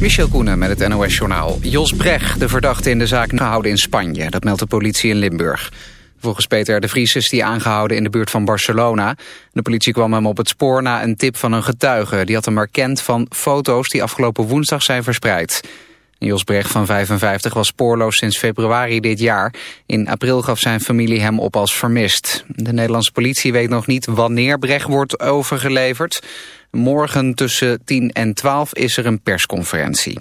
Michel Koenen met het NOS-journaal. Jos Brecht, de verdachte in de zaak, gehouden in Spanje. Dat meldt de politie in Limburg. Volgens Peter de Vries is hij aangehouden in de buurt van Barcelona. De politie kwam hem op het spoor na een tip van een getuige. Die had hem herkend van foto's die afgelopen woensdag zijn verspreid. Jos Brecht van 55 was spoorloos sinds februari dit jaar. In april gaf zijn familie hem op als vermist. De Nederlandse politie weet nog niet wanneer Brecht wordt overgeleverd. Morgen tussen 10 en 12 is er een persconferentie.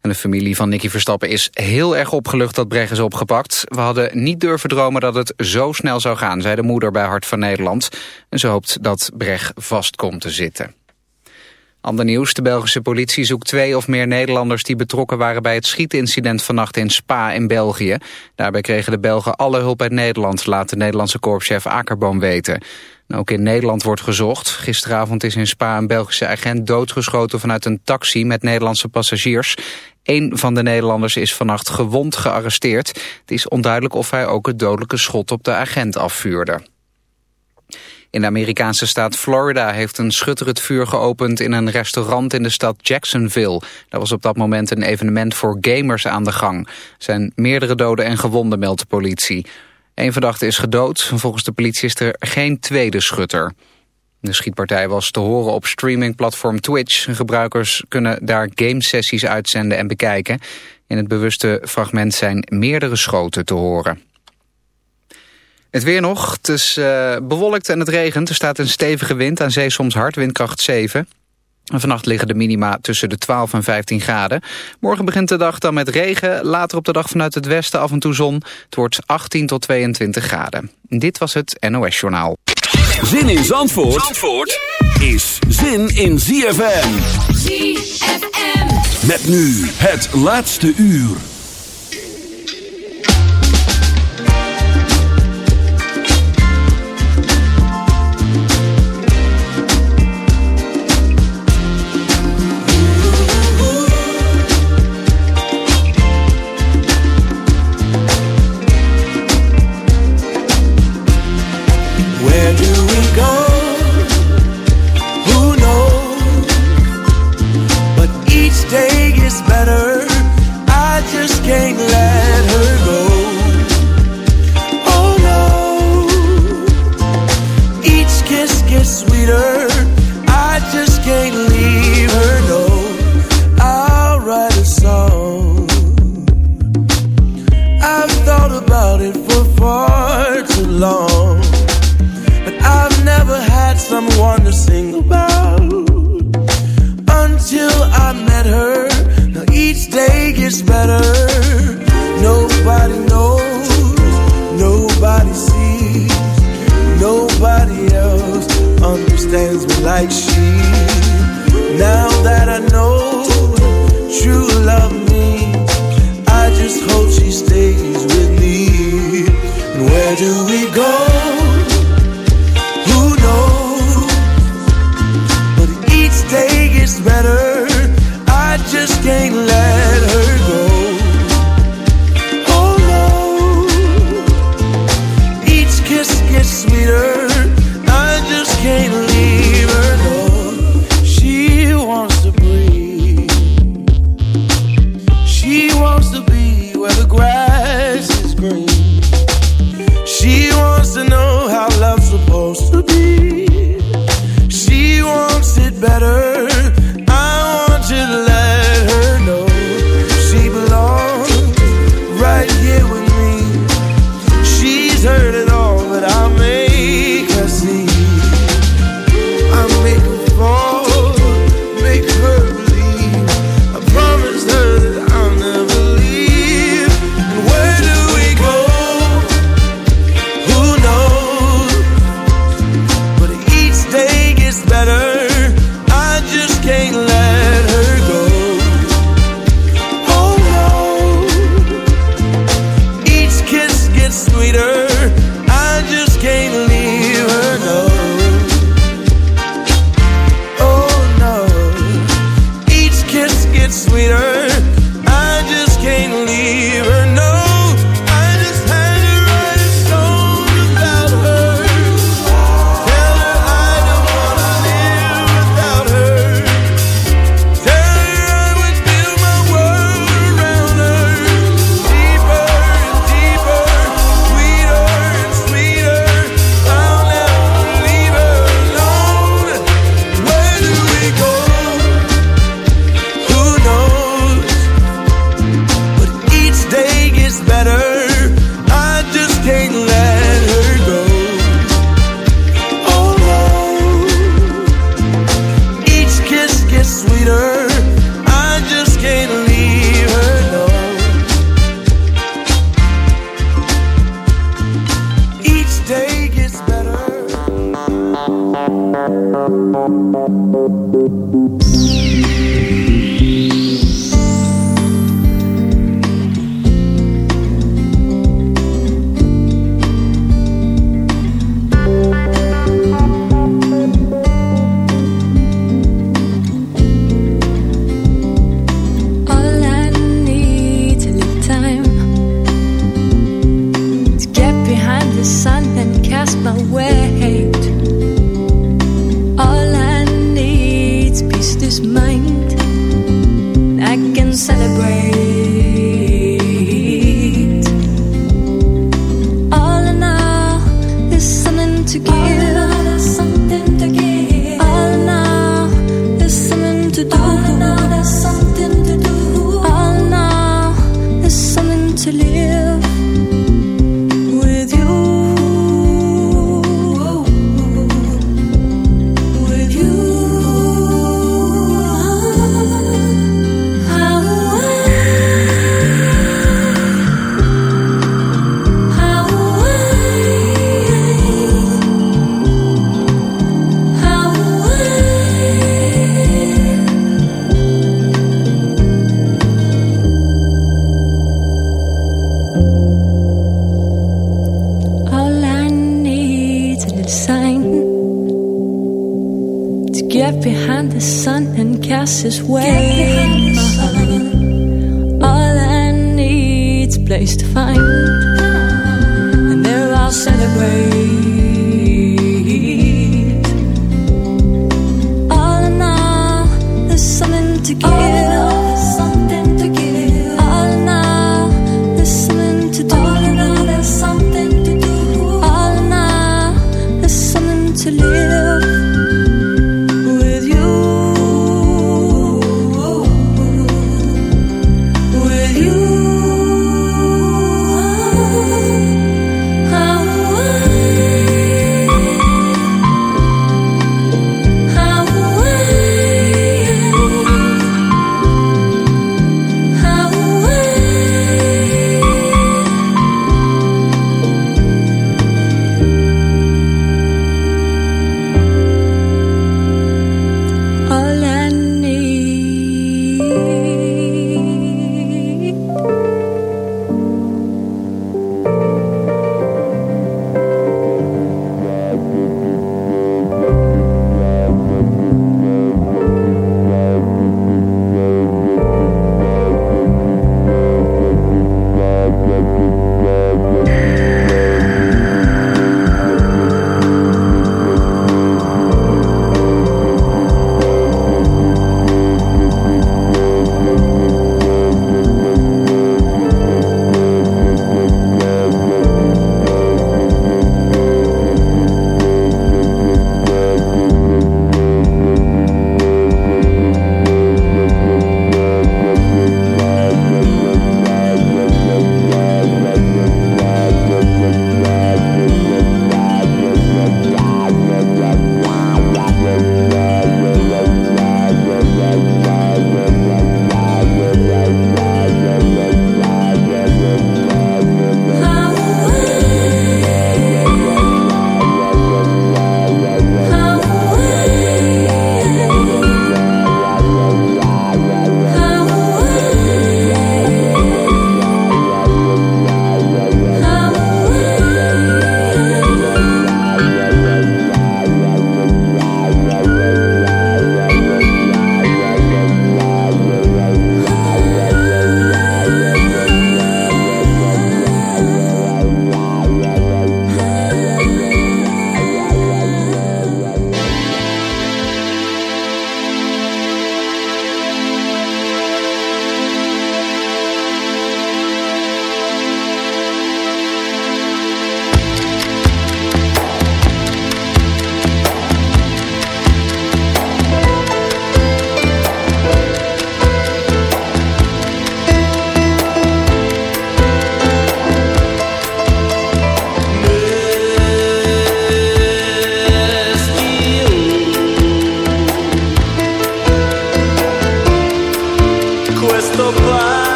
En de familie van Nicky Verstappen is heel erg opgelucht dat Brecht is opgepakt. We hadden niet durven dromen dat het zo snel zou gaan, zei de moeder bij Hart van Nederland. En ze hoopt dat Brecht vast komt te zitten. Ander nieuws, de Belgische politie zoekt twee of meer Nederlanders die betrokken waren bij het schietincident vannacht in Spa in België. Daarbij kregen de Belgen alle hulp uit Nederland, laat de Nederlandse korpschef Akerboom weten. ook in Nederland wordt gezocht. Gisteravond is in Spa een Belgische agent doodgeschoten vanuit een taxi met Nederlandse passagiers. Eén van de Nederlanders is vannacht gewond gearresteerd. Het is onduidelijk of hij ook het dodelijke schot op de agent afvuurde. In de Amerikaanse staat Florida heeft een schutter het vuur geopend in een restaurant in de stad Jacksonville. Daar was op dat moment een evenement voor gamers aan de gang. Er zijn meerdere doden en gewonden, meldt de politie. Eén verdachte is gedood. Volgens de politie is er geen tweede schutter. De schietpartij was te horen op streamingplatform Twitch. Gebruikers kunnen daar gamesessies uitzenden en bekijken. In het bewuste fragment zijn meerdere schoten te horen. Het weer nog. Het is uh, bewolkt en het regent. Er staat een stevige wind, aan zee soms hard, windkracht 7. En vannacht liggen de minima tussen de 12 en 15 graden. Morgen begint de dag dan met regen. Later op de dag vanuit het westen af en toe zon. Het wordt 18 tot 22 graden. Dit was het NOS Journaal. Zin in Zandvoort, Zandvoort is zin in ZFM. ZFM. Met nu het laatste uur.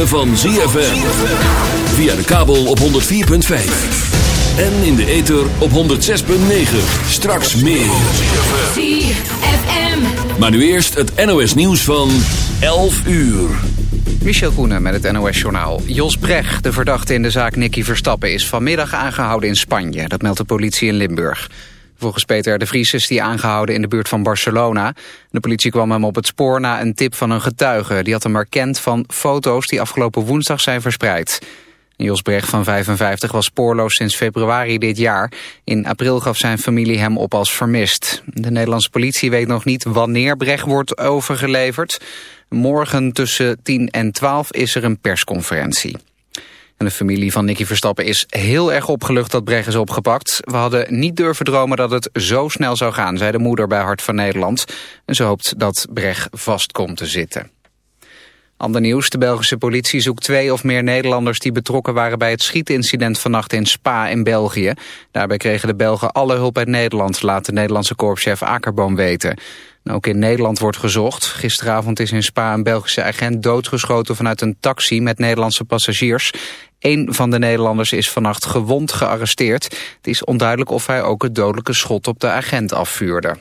Van ZFM. Via de kabel op 104.5. En in de ether op 106.9. Straks meer. ZFM. Maar nu eerst het NOS nieuws van 11 uur. Michel Koenen met het NOS-journaal. Jos Brecht, de verdachte in de zaak Nicky Verstappen... is vanmiddag aangehouden in Spanje. Dat meldt de politie in Limburg. Volgens Peter de Vries is hij aangehouden in de buurt van Barcelona. De politie kwam hem op het spoor na een tip van een getuige. Die had hem herkend van foto's die afgelopen woensdag zijn verspreid. Jos Brecht van 55 was spoorloos sinds februari dit jaar. In april gaf zijn familie hem op als vermist. De Nederlandse politie weet nog niet wanneer Brecht wordt overgeleverd. Morgen tussen 10 en 12 is er een persconferentie de familie van Nicky Verstappen is heel erg opgelucht dat Brecht is opgepakt. We hadden niet durven dromen dat het zo snel zou gaan, zei de moeder bij Hart van Nederland. En ze hoopt dat Brecht vast komt te zitten. Ander nieuws, de Belgische politie zoekt twee of meer Nederlanders die betrokken waren bij het schietincident vannacht in Spa in België. Daarbij kregen de Belgen alle hulp uit Nederland, laat de Nederlandse korpschef Akerboom weten. Ook in Nederland wordt gezocht. Gisteravond is in Spa een Belgische agent doodgeschoten vanuit een taxi met Nederlandse passagiers. Een van de Nederlanders is vannacht gewond gearresteerd. Het is onduidelijk of hij ook het dodelijke schot op de agent afvuurde.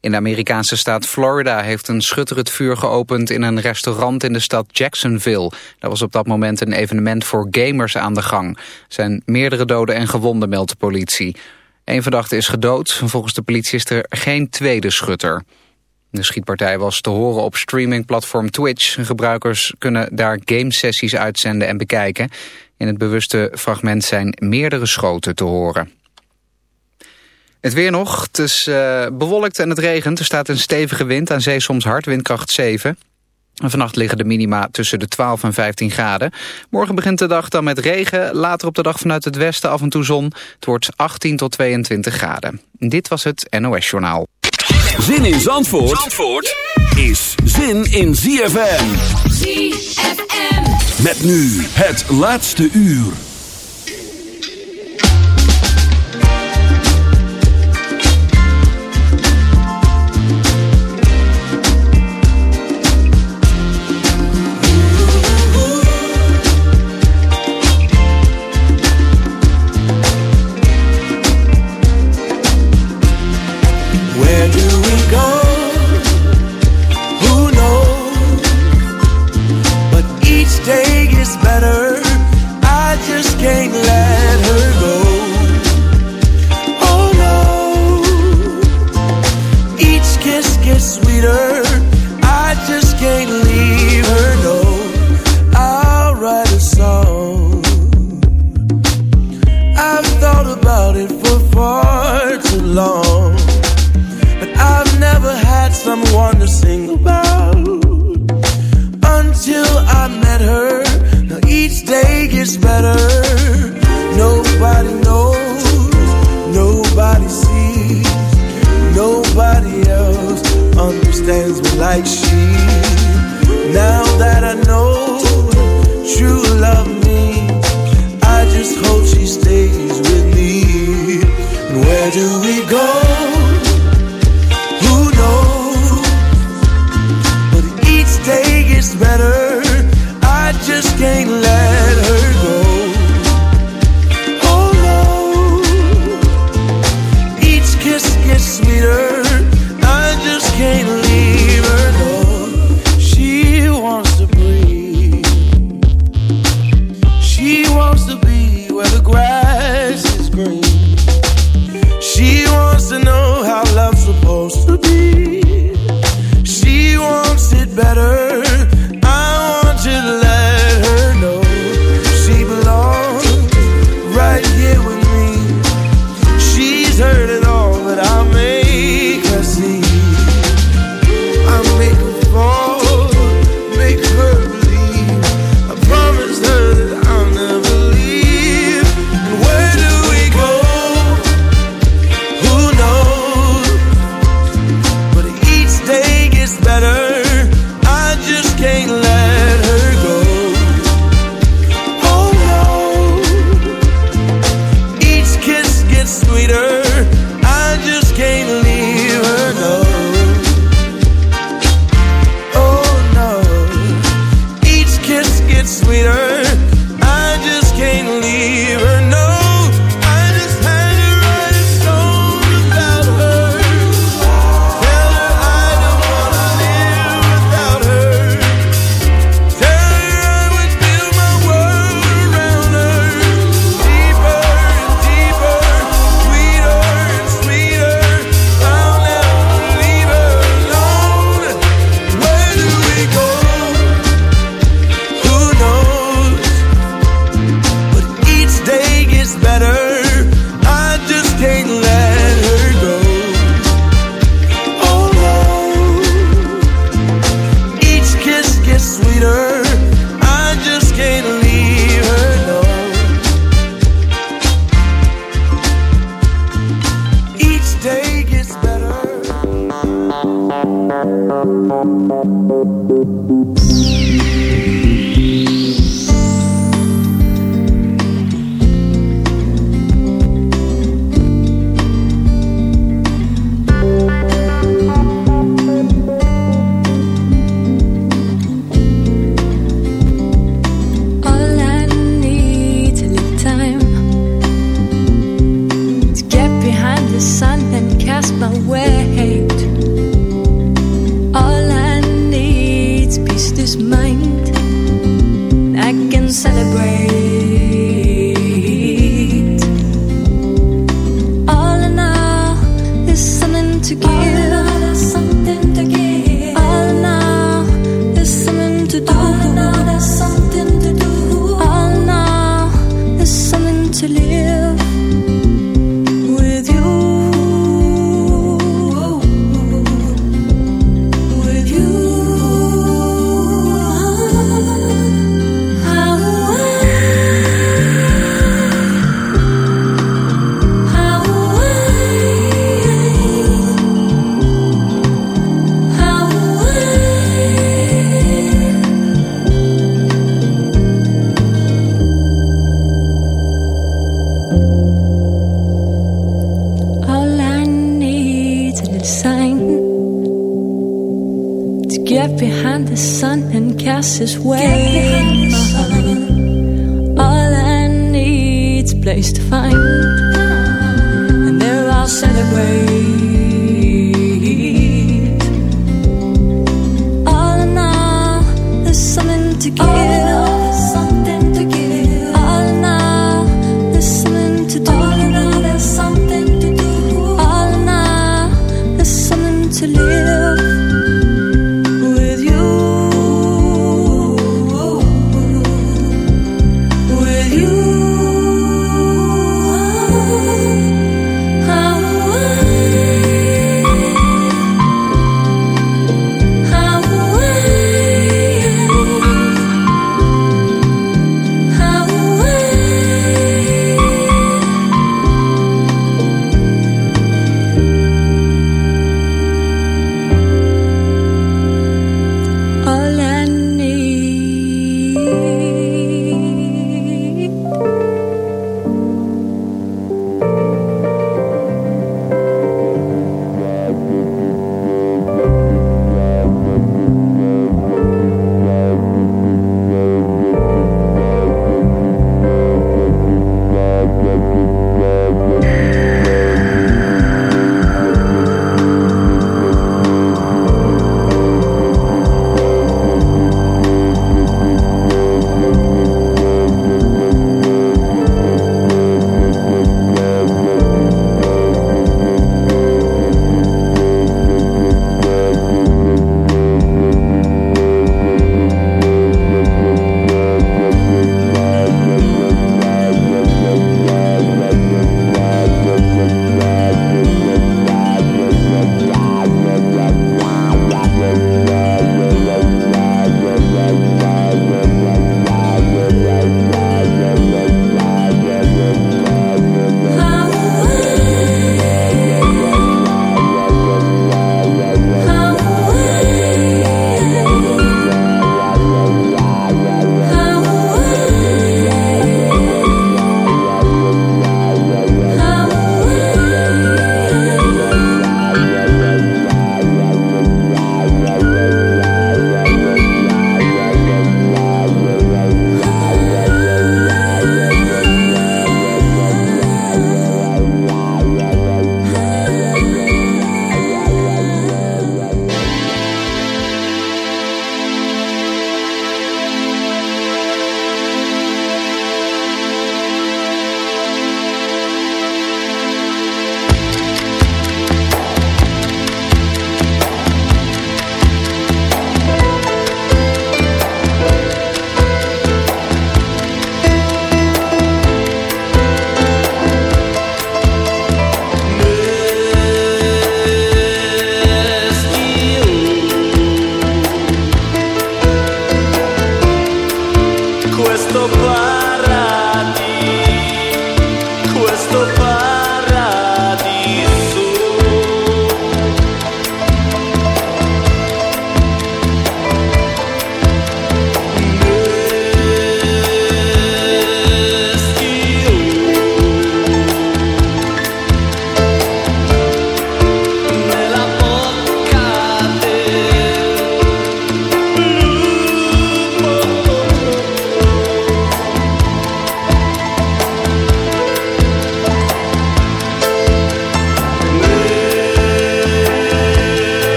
In de Amerikaanse staat Florida heeft een schutter het vuur geopend in een restaurant in de stad Jacksonville. Daar was op dat moment een evenement voor gamers aan de gang. Er zijn meerdere doden en gewonden, meldt de politie. Een verdachte is gedood. Volgens de politie is er geen tweede schutter. De schietpartij was te horen op streamingplatform Twitch. Gebruikers kunnen daar gamesessies uitzenden en bekijken. In het bewuste fragment zijn meerdere schoten te horen. Het weer nog. Het is uh, bewolkt en het regent. Er staat een stevige wind, aan zee soms hard, windkracht 7. Vannacht liggen de minima tussen de 12 en 15 graden. Morgen begint de dag dan met regen. Later op de dag vanuit het westen af en toe zon. Het wordt 18 tot 22 graden. Dit was het NOS Journaal. Zin in Zandvoort, Zandvoort is zin in ZFM. ZFM. Met nu het laatste uur.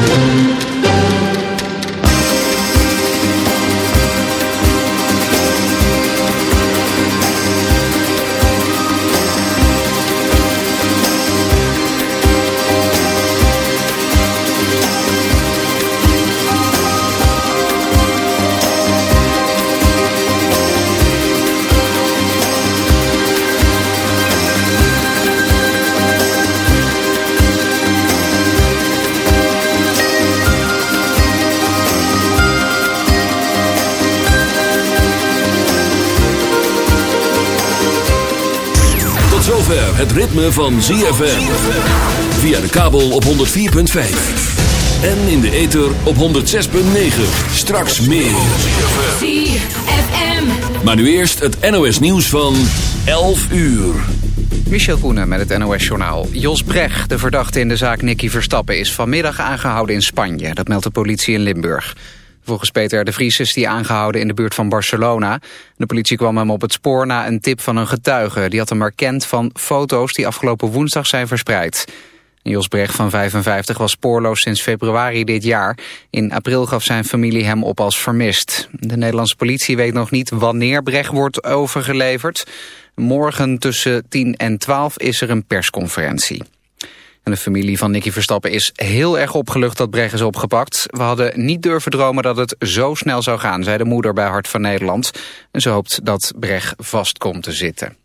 Het ritme van ZFM. Via de kabel op 104.5. En in de ether op 106.9. Straks meer. ZFM. Maar nu eerst het NOS nieuws van 11 uur. Michel Koenen met het NOS-journaal. Jos Brecht, de verdachte in de zaak Nicky Verstappen... is vanmiddag aangehouden in Spanje. Dat meldt de politie in Limburg. Volgens Peter de Vries is hij aangehouden in de buurt van Barcelona. De politie kwam hem op het spoor na een tip van een getuige. Die had hem herkend van foto's die afgelopen woensdag zijn verspreid. Jos Brecht van 55 was spoorloos sinds februari dit jaar. In april gaf zijn familie hem op als vermist. De Nederlandse politie weet nog niet wanneer Brecht wordt overgeleverd. Morgen tussen 10 en 12 is er een persconferentie. En de familie van Nicky Verstappen is heel erg opgelucht dat Brecht is opgepakt. We hadden niet durven dromen dat het zo snel zou gaan, zei de moeder bij Hart van Nederland. En ze hoopt dat Brecht vast komt te zitten.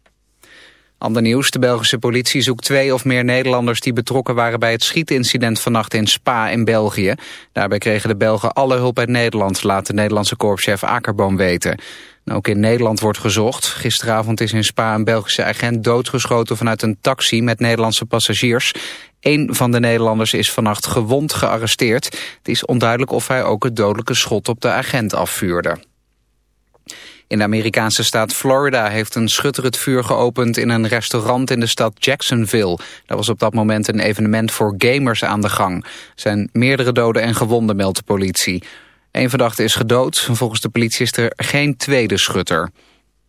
Ander nieuws, de Belgische politie zoekt twee of meer Nederlanders die betrokken waren bij het schietincident vannacht in Spa in België. Daarbij kregen de Belgen alle hulp uit Nederland, laat de Nederlandse korpschef Akerboom weten. ook in Nederland wordt gezocht. Gisteravond is in Spa een Belgische agent doodgeschoten vanuit een taxi met Nederlandse passagiers. Een van de Nederlanders is vannacht gewond gearresteerd. Het is onduidelijk of hij ook het dodelijke schot op de agent afvuurde. In de Amerikaanse staat Florida heeft een schutter het vuur geopend in een restaurant in de stad Jacksonville. Daar was op dat moment een evenement voor gamers aan de gang. Er zijn meerdere doden en gewonden, meldt de politie. Eén verdachte is gedood. Volgens de politie is er geen tweede schutter.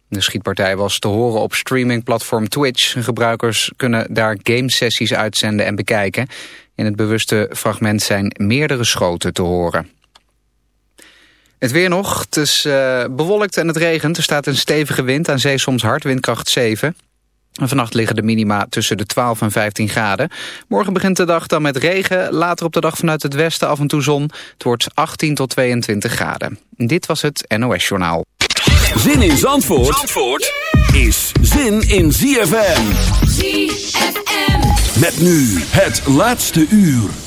De schietpartij was te horen op streamingplatform Twitch. Gebruikers kunnen daar gamesessies uitzenden en bekijken. In het bewuste fragment zijn meerdere schoten te horen. Het weer nog. Het is uh, bewolkt en het regent. Er staat een stevige wind, aan zee soms hard, windkracht 7. En vannacht liggen de minima tussen de 12 en 15 graden. Morgen begint de dag dan met regen. Later op de dag vanuit het westen af en toe zon. Het wordt 18 tot 22 graden. Dit was het NOS Journaal. Zin in Zandvoort, Zandvoort is zin in ZFM. ZFM. Met nu het laatste uur.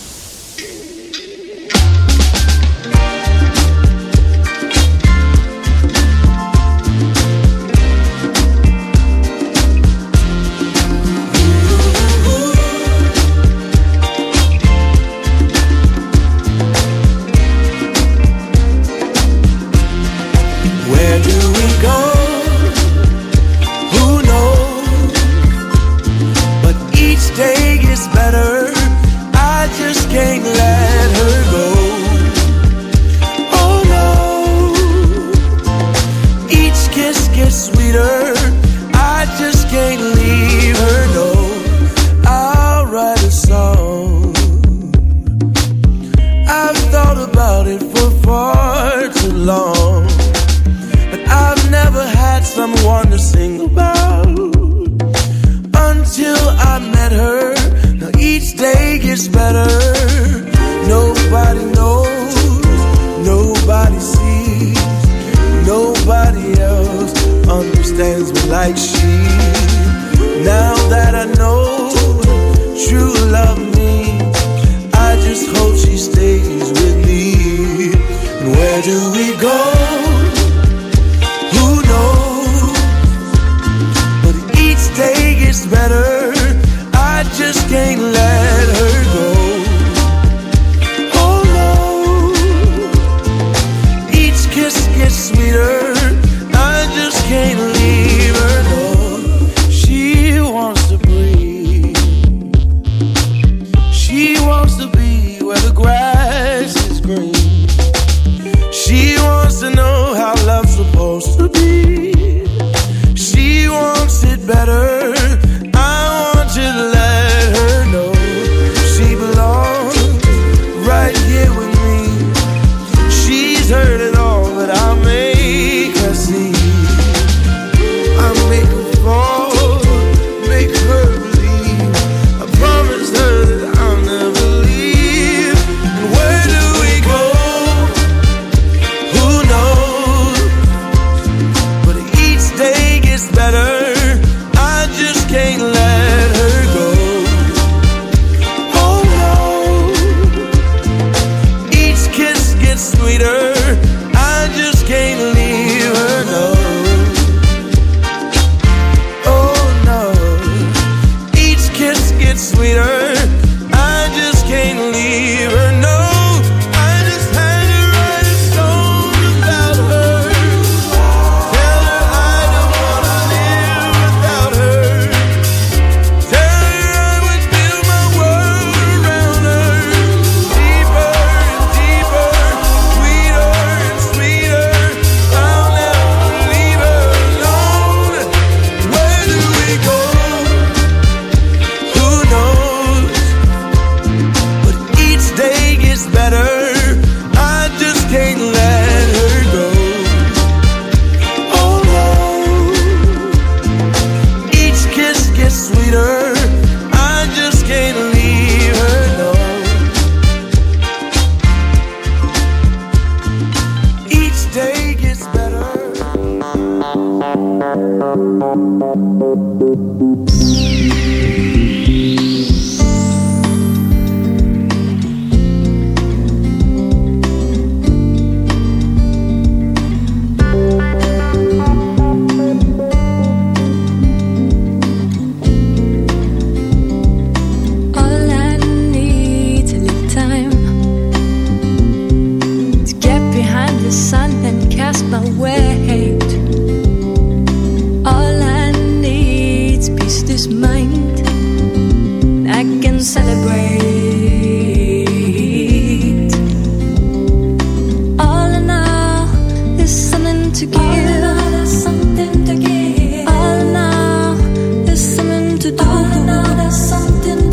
something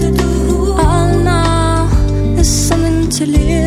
to live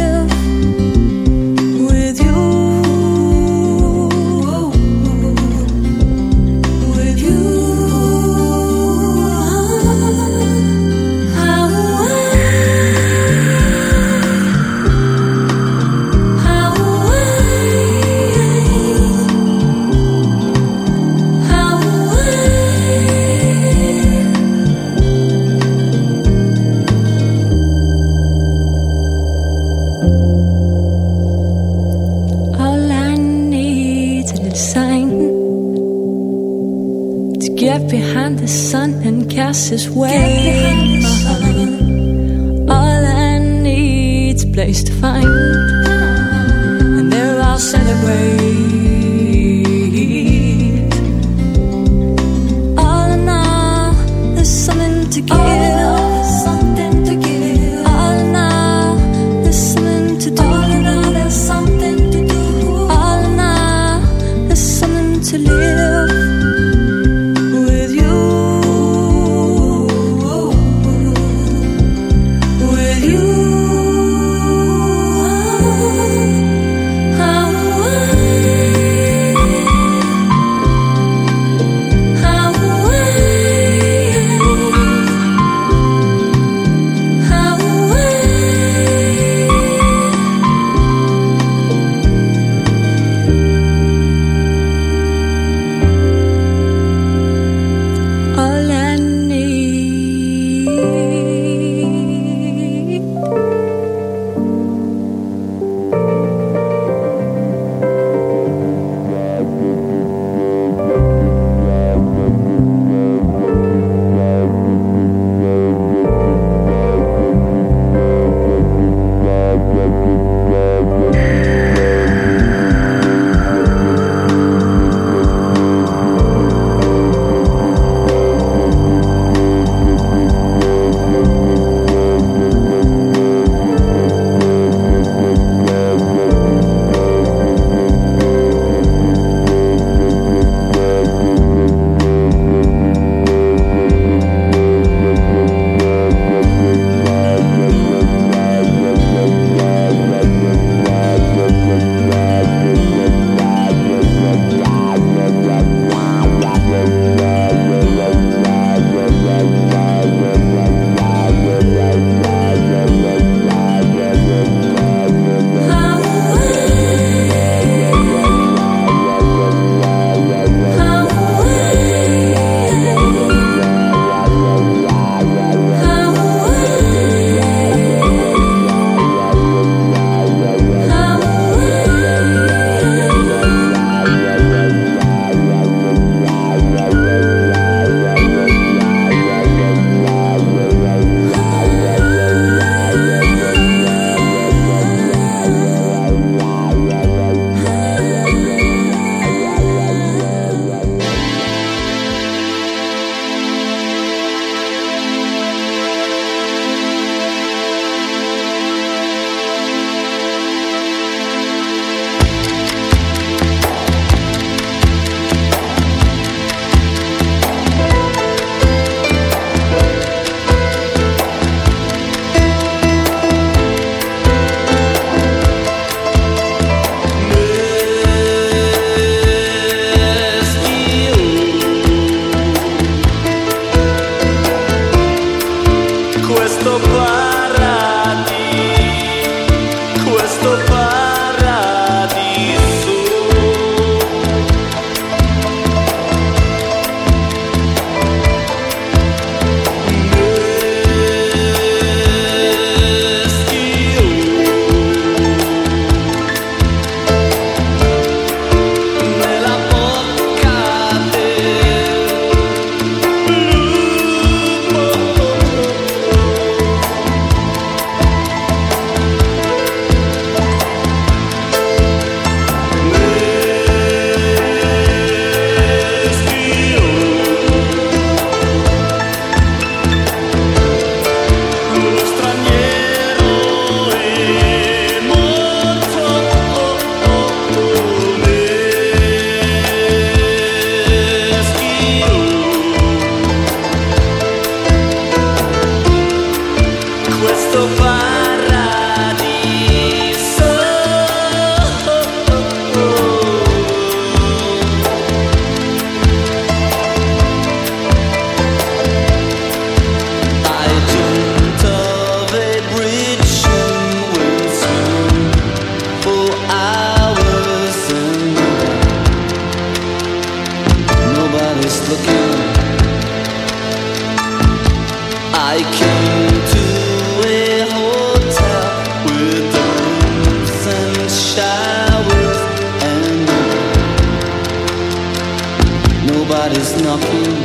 not be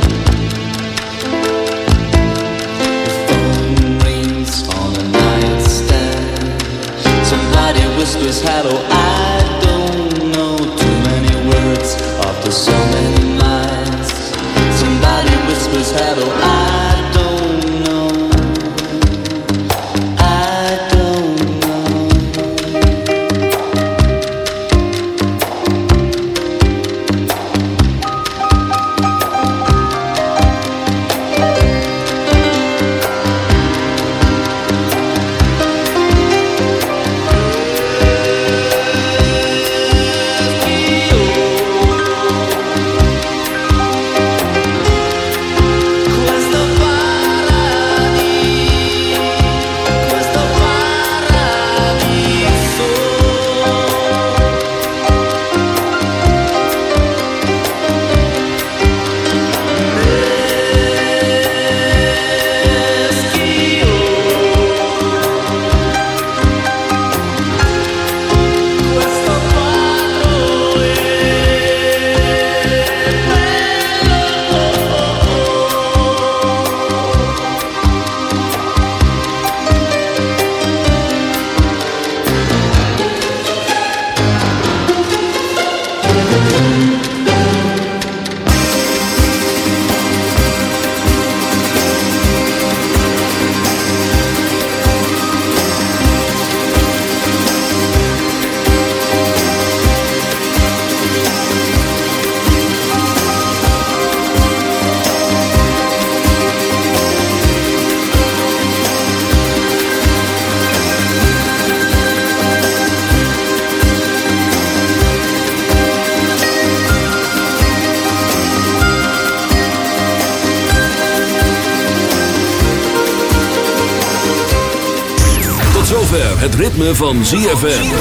het ritme van ZFM.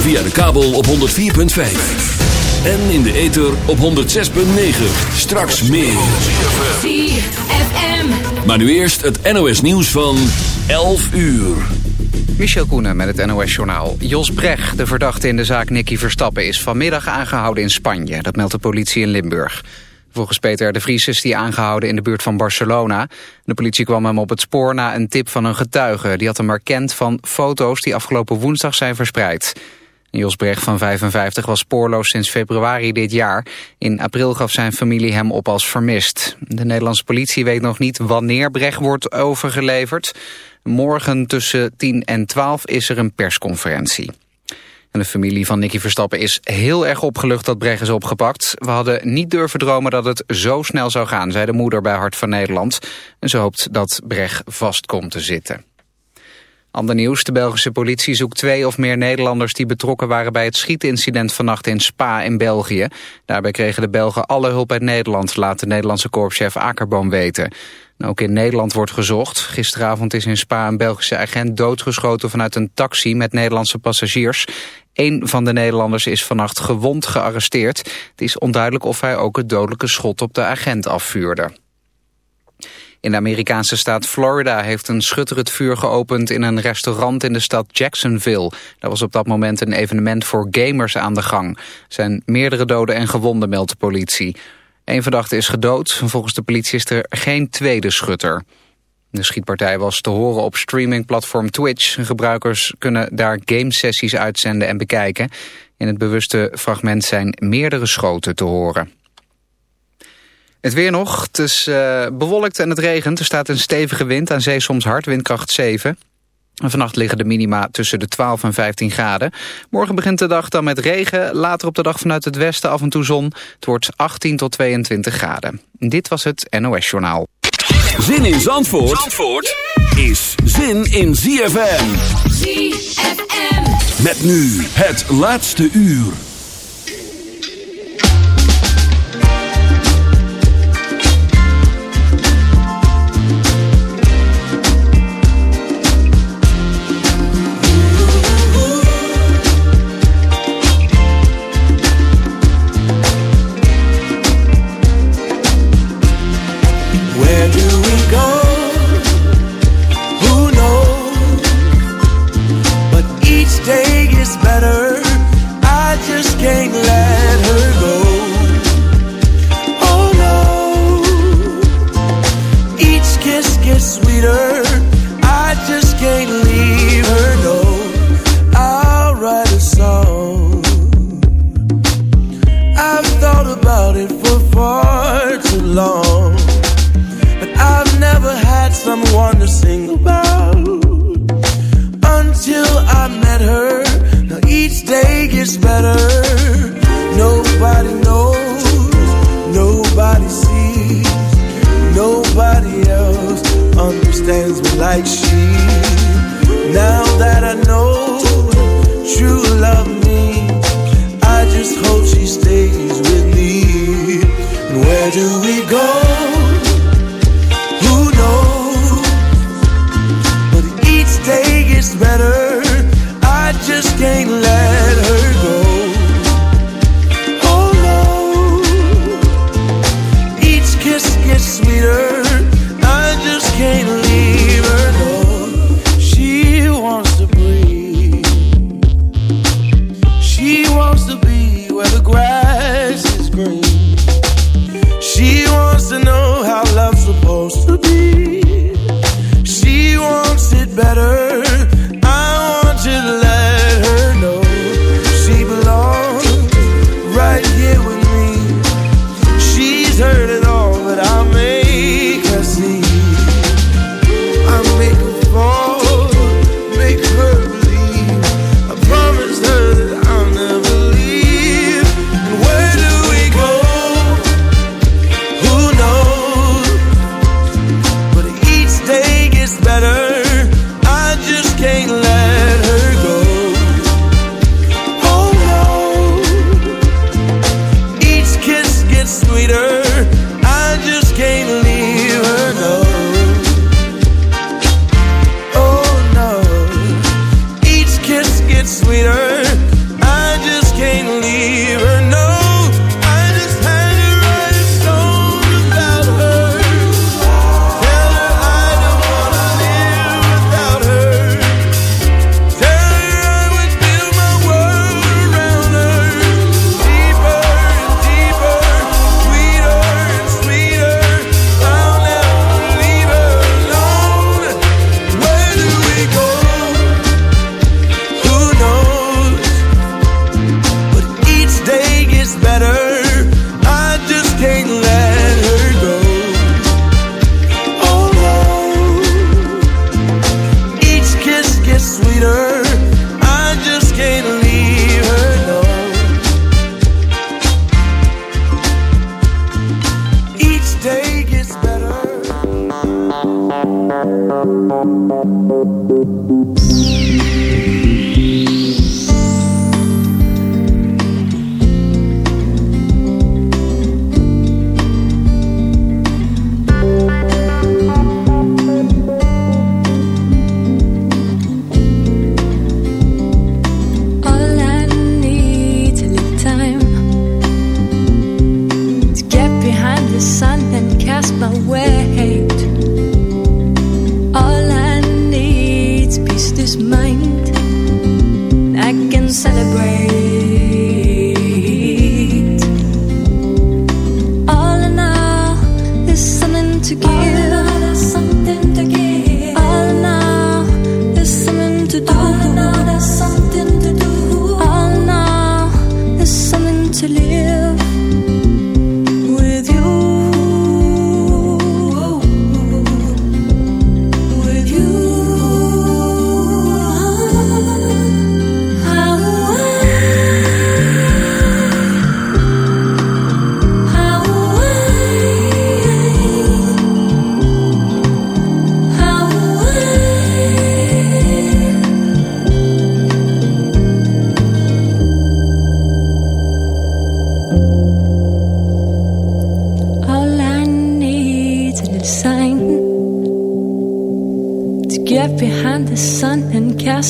Via de kabel op 104.5. En in de ether op 106.9. Straks meer. ZFM. Maar nu eerst het NOS nieuws van 11 uur. Michel Koenen met het NOS-journaal. Jos Brecht, de verdachte in de zaak Nicky Verstappen... is vanmiddag aangehouden in Spanje. Dat meldt de politie in Limburg. Volgens Peter de Vries is hij aangehouden in de buurt van Barcelona. De politie kwam hem op het spoor na een tip van een getuige. Die had hem herkend van foto's die afgelopen woensdag zijn verspreid. Jos Brecht van 55 was spoorloos sinds februari dit jaar. In april gaf zijn familie hem op als vermist. De Nederlandse politie weet nog niet wanneer Brecht wordt overgeleverd. Morgen tussen 10 en 12 is er een persconferentie. En de familie van Nicky Verstappen is heel erg opgelucht dat Brecht is opgepakt. We hadden niet durven dromen dat het zo snel zou gaan, zei de moeder bij Hart van Nederland. En ze hoopt dat Brecht vast komt te zitten. Ander nieuws, de Belgische politie zoekt twee of meer Nederlanders die betrokken waren bij het schietincident vannacht in Spa in België. Daarbij kregen de Belgen alle hulp uit Nederland, laat de Nederlandse korpschef Akerboom weten. Ook in Nederland wordt gezocht. Gisteravond is in Spa een Belgische agent doodgeschoten vanuit een taxi met Nederlandse passagiers. Een van de Nederlanders is vannacht gewond gearresteerd. Het is onduidelijk of hij ook het dodelijke schot op de agent afvuurde. In de Amerikaanse staat Florida heeft een schutter het vuur geopend in een restaurant in de stad Jacksonville. Daar was op dat moment een evenement voor gamers aan de gang. Er zijn meerdere doden en gewonden, meldt de politie. Een verdachte is gedood. Volgens de politie is er geen tweede schutter. De schietpartij was te horen op streamingplatform Twitch. Gebruikers kunnen daar gamesessies uitzenden en bekijken. In het bewuste fragment zijn meerdere schoten te horen. Het weer nog. Het is uh, bewolkt en het regent. Er staat een stevige wind, aan zee soms hard, windkracht 7. Vannacht liggen de minima tussen de 12 en 15 graden. Morgen begint de dag dan met regen. Later op de dag vanuit het westen af en toe zon. Het wordt 18 tot 22 graden. Dit was het NOS Journaal. Zin in Zandvoort, Zandvoort is zin in ZFM. ZFM. Met nu het laatste uur. alone. But I've never had someone to sing about until I met her. Now each day gets better. Nobody knows, nobody sees, nobody else understands me like she.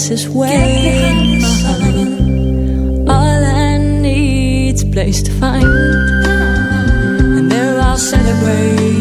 nicest way. All I need's place to find, and there I'll celebrate.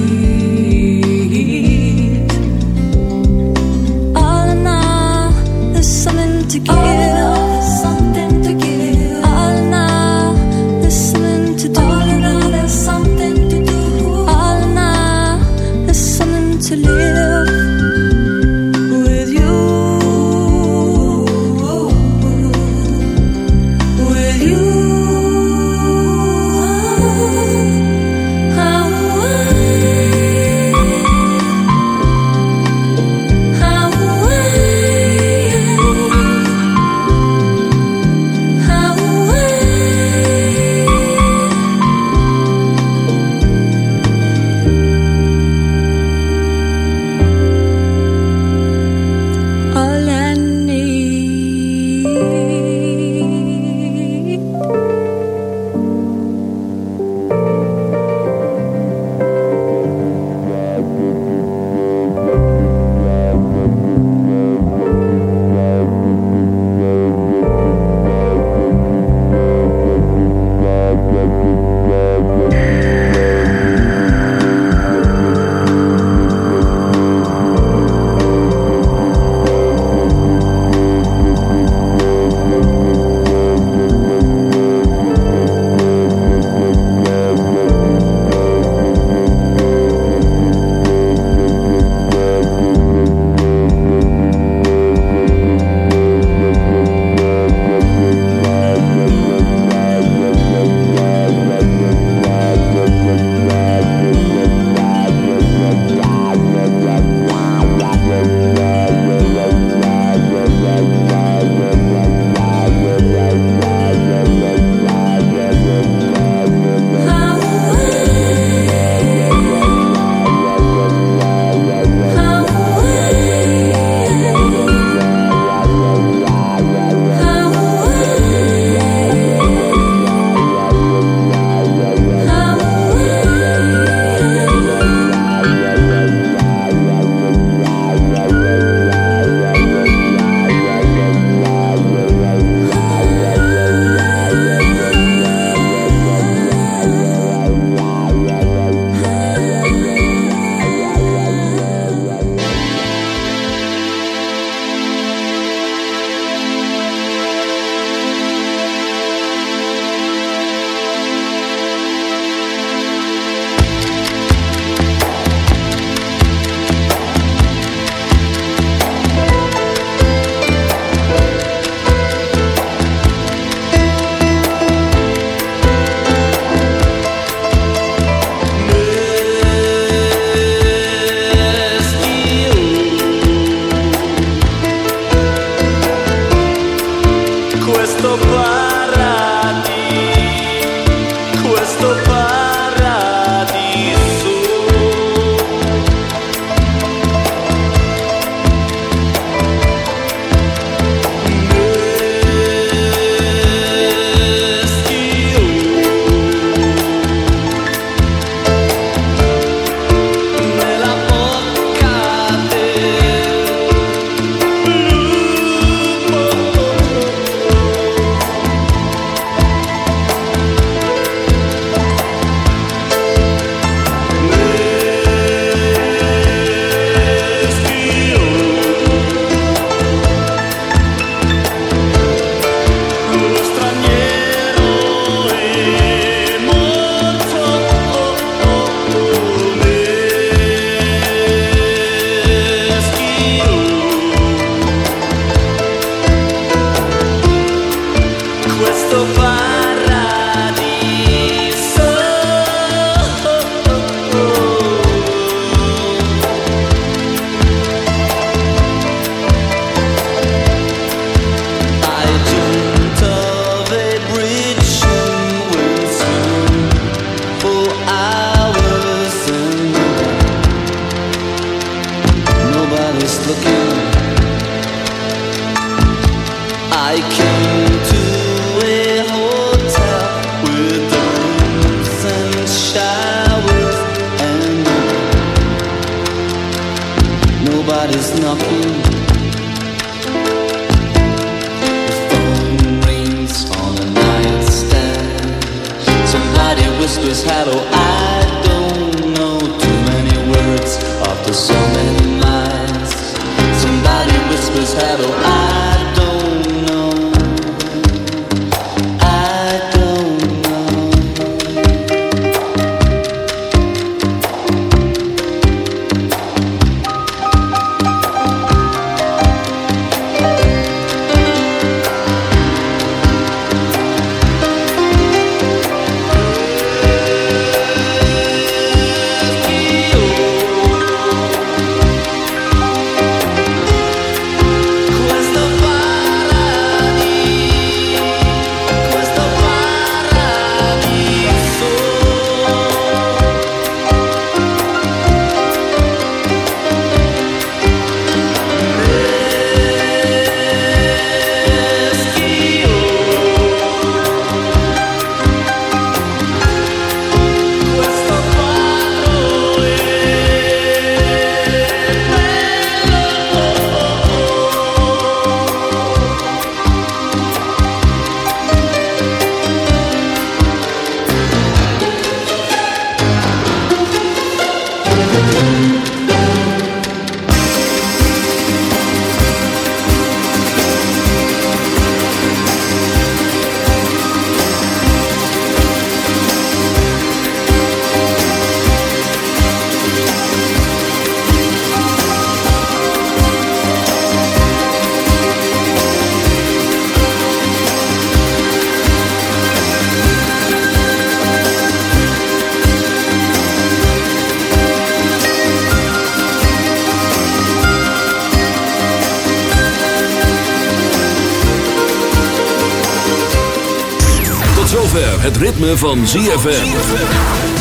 Ritme van ZFM.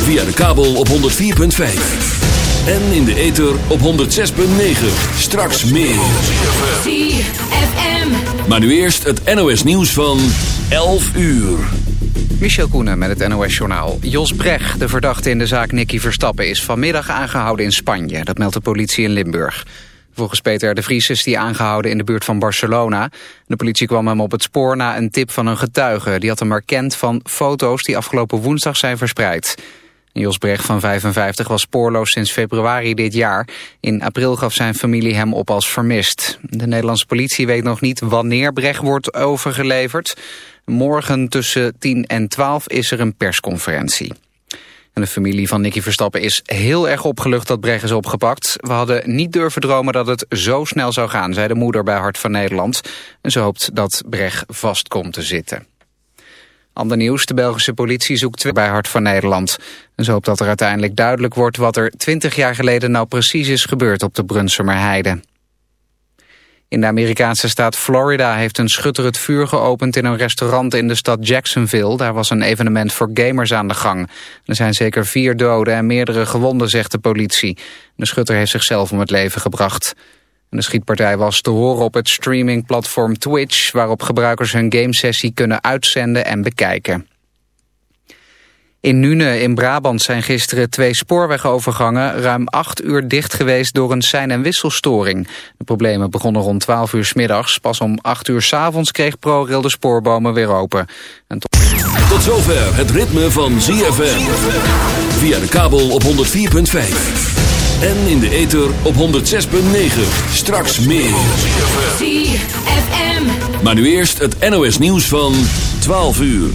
Via de kabel op 104.5. En in de ether op 106.9. Straks meer. ZFM. Maar nu eerst het NOS nieuws van 11 uur. Michel Koenen met het NOS-journaal. Jos Brecht, de verdachte in de zaak Nicky Verstappen... is vanmiddag aangehouden in Spanje. Dat meldt de politie in Limburg. Volgens Peter de Vries is hij aangehouden in de buurt van Barcelona. De politie kwam hem op het spoor na een tip van een getuige. Die had hem herkend van foto's die afgelopen woensdag zijn verspreid. Jos Brecht van 55 was spoorloos sinds februari dit jaar. In april gaf zijn familie hem op als vermist. De Nederlandse politie weet nog niet wanneer Brecht wordt overgeleverd. Morgen tussen 10 en 12 is er een persconferentie. En de familie van Nicky Verstappen is heel erg opgelucht dat Brecht is opgepakt. We hadden niet durven dromen dat het zo snel zou gaan, zei de moeder bij Hart van Nederland. En ze hoopt dat Brecht vast komt te zitten. Ander nieuws, de Belgische politie zoekt bij Hart van Nederland. En ze hoopt dat er uiteindelijk duidelijk wordt wat er 20 jaar geleden nou precies is gebeurd op de Brunsumer Heide. In de Amerikaanse staat Florida heeft een schutter het vuur geopend in een restaurant in de stad Jacksonville. Daar was een evenement voor gamers aan de gang. Er zijn zeker vier doden en meerdere gewonden, zegt de politie. De schutter heeft zichzelf om het leven gebracht. De schietpartij was te horen op het streamingplatform Twitch... waarop gebruikers hun gamesessie kunnen uitzenden en bekijken. In Nune in Brabant zijn gisteren twee spoorwegovergangen ruim acht uur dicht geweest door een sein- en wisselstoring. De problemen begonnen rond 12 uur s middags. Pas om 8 uur s avonds kreeg ProRail de spoorbomen weer open. En tot... Tot zover het ritme van ZFM. Via de kabel op 104.5. En in de ether op 106.9. Straks meer. ZFM. Maar nu eerst het NOS nieuws van 12 uur.